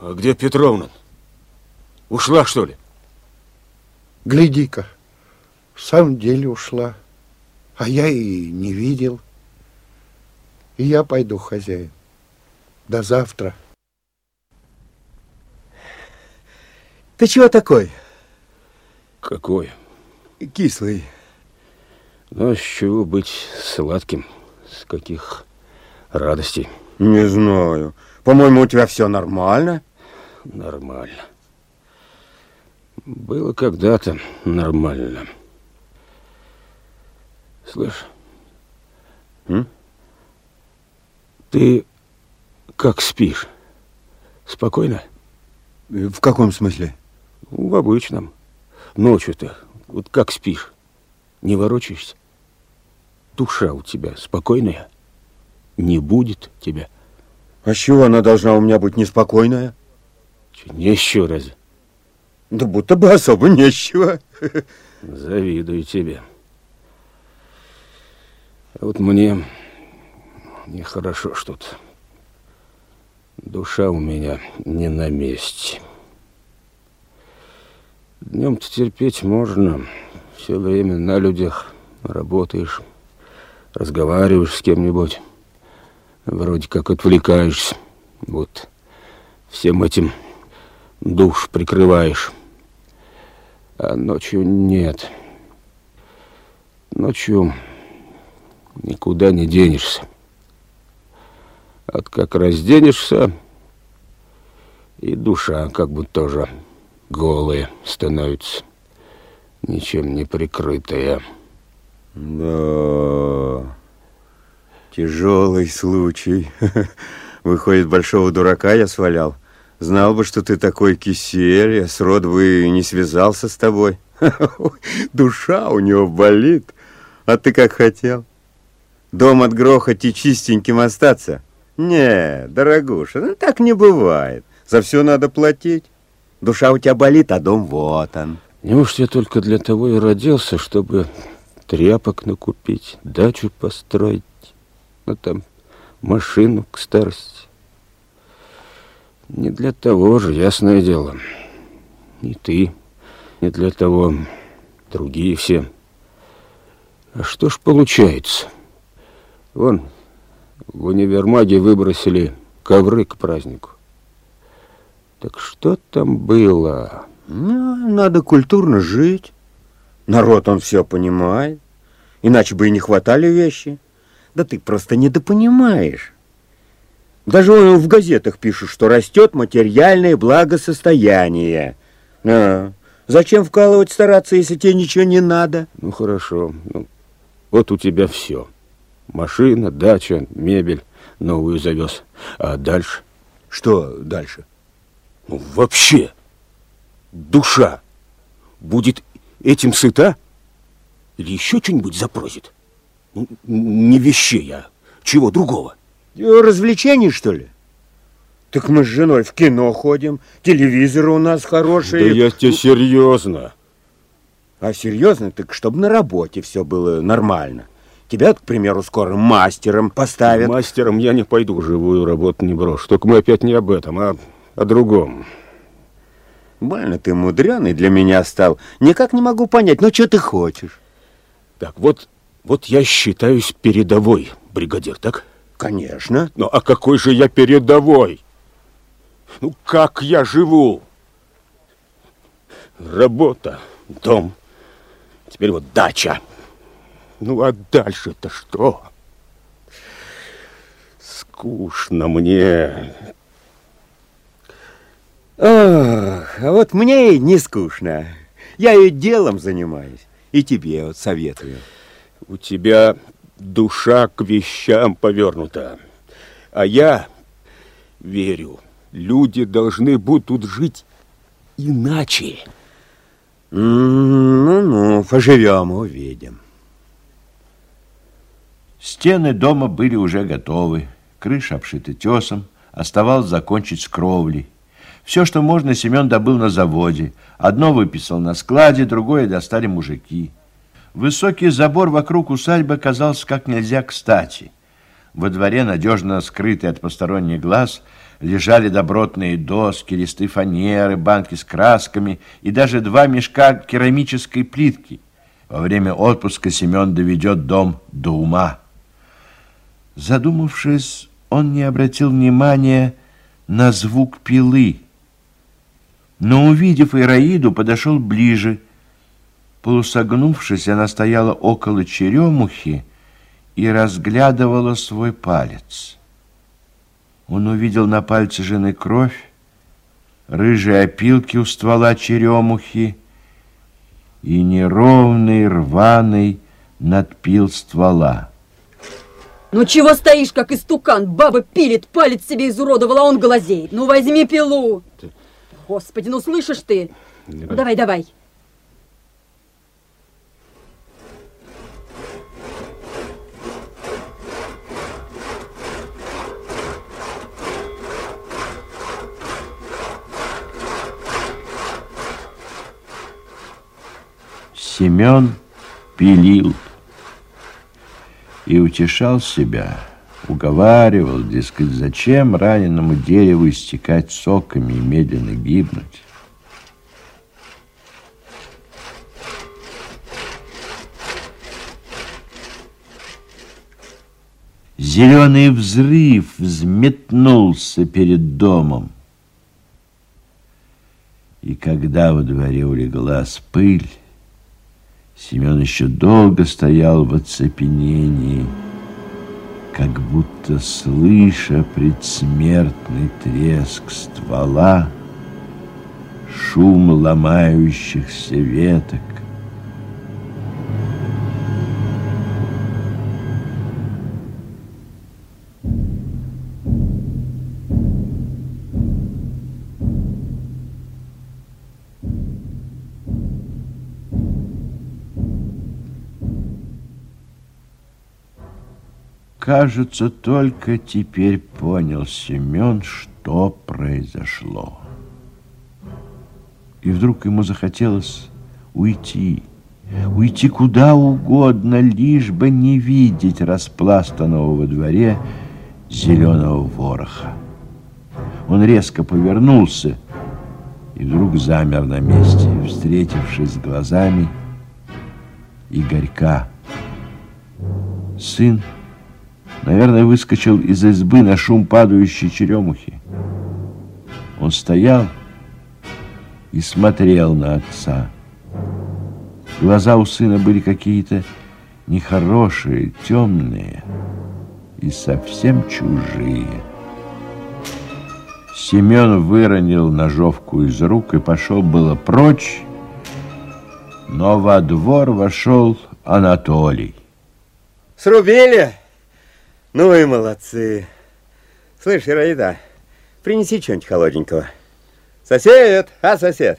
А где Петровна? Ушла, что ли? Гляди-ка, в самом деле ушла. А я и не видел. И я пойду, хозяин. До завтра. Ты чего такой? Какой? Кислый. Ну, с чего быть сладким? С каких радостей? Не знаю. По-моему, у тебя все нормально. Нормально. Было когда-то нормально. Слышь, М? ты как спишь? Спокойно? В каком смысле? В обычном. Ночью-то, вот как спишь? Не ворочаешься? Душа у тебя спокойная? Не будет тебя? А с чего она должна у меня быть неспокойная? Еще раз. Да будто бы особо нечего. Завидую тебе. А вот мне нехорошо что-то. Душа у меня не на месте. Днем-то терпеть можно. Все время на людях работаешь, разговариваешь с кем-нибудь. Вроде как отвлекаешься. Вот всем этим душ прикрываешь. А ночью нет. Ночью никуда не денешься. От как разденешься, и душа как бы тоже голая становится, ничем не прикрытая. Да, тяжелый случай. Выходит, большого дурака я свалял. Знал бы, что ты такой кисель, я срод бы не связался с тобой. Душа у него болит. А ты как хотел? Дом от грохоти чистеньким остаться? Не, дорогуша, ну так не бывает. За все надо платить. Душа у тебя болит, а дом вот он. Неужто я только для того и родился, чтобы тряпок накупить, дачу построить, ну там машину к старости? Не для того же, ясное дело. И ты не для того, другие все. А что ж получается? Вон, в универмаге выбросили ковры к празднику. Так что там было? Ну, надо культурно жить. Народ, он все понимает. Иначе бы и не хватали вещи. Да ты просто недопонимаешь. Даже он в газетах пишут, что растет материальное благосостояние. А, зачем вкалывать стараться, если тебе ничего не надо? Ну, хорошо. Ну, вот у тебя все. Машина, дача, мебель новую завез. А дальше? Что дальше? Ну, вообще, душа будет этим сыта? Или еще что-нибудь запросит? Ну, не вещей, а чего другого? Развлечений, что ли? Так мы с женой в кино ходим, телевизоры у нас хорошие. Да я тебе серьезно. А серьезно, так чтобы на работе все было нормально. Тебя, к примеру, скоро мастером поставят. Мастером я не пойду, живую работу не брошу. Только мы опять не об этом, а о другом. Больно ты мудреный для меня стал. Никак не могу понять, ну что ты хочешь? Так, вот, вот я считаюсь передовой бригадир, так? Конечно. Ну, а какой же я передовой? Ну, как я живу? Работа, дом, теперь вот дача. Ну, а дальше-то что? Скучно мне. Ох, а вот мне и не скучно. Я и делом занимаюсь. И тебе вот советую. У тебя душа к вещам повернута. А я верю, люди должны будут жить иначе. Ну-ну, поживем, увидим. Стены дома были уже готовы, крыша обшита тесом, оставалось закончить с кровлей. Все, что можно, Семен добыл на заводе. Одно выписал на складе, другое достали мужики. Высокий забор вокруг усадьбы казался как нельзя кстати. Во дворе, надежно скрытый от посторонних глаз, лежали добротные доски, листы фанеры, банки с красками и даже два мешка керамической плитки. Во время отпуска Семен доведет дом до ума. Задумавшись, он не обратил внимания на звук пилы. Но, увидев Ираиду, подошел ближе. Полусогнувшись, она стояла около черемухи и разглядывала свой палец. Он увидел на пальце жены кровь, рыжие опилки у ствола черемухи и неровный рваный надпил ствола. Ну чего стоишь, как истукан? Баба пилит, палец себе изуродовала, а он глазеет. Ну возьми пилу. Господи, ну слышишь ты? Давай, давай. давай. Семен пилил и утешал себя, уговаривал, дескать, зачем раненому дереву истекать соками и медленно гибнуть. Зеленый взрыв взметнулся перед домом. И когда во дворе улеглась пыль, Семен еще долго стоял в оцепенении, как будто слыша предсмертный треск ствола, шум ломающихся веток, Кажется, только теперь понял Семен, что произошло. И вдруг ему захотелось уйти, уйти куда угодно, лишь бы не видеть распластанного во дворе зеленого вороха. Он резко повернулся и вдруг замер на месте, встретившись с глазами Игорька. Сын Наверное, выскочил из избы на шум падающей черемухи. Он стоял и смотрел на отца. Глаза у сына были какие-то нехорошие, темные и совсем чужие. Семен выронил ножовку из рук и пошел было прочь, но во двор вошел Анатолий. Срубили? Ну и молодцы. Слышь, Ираида, принеси что-нибудь холодненького. Сосед, а сосед?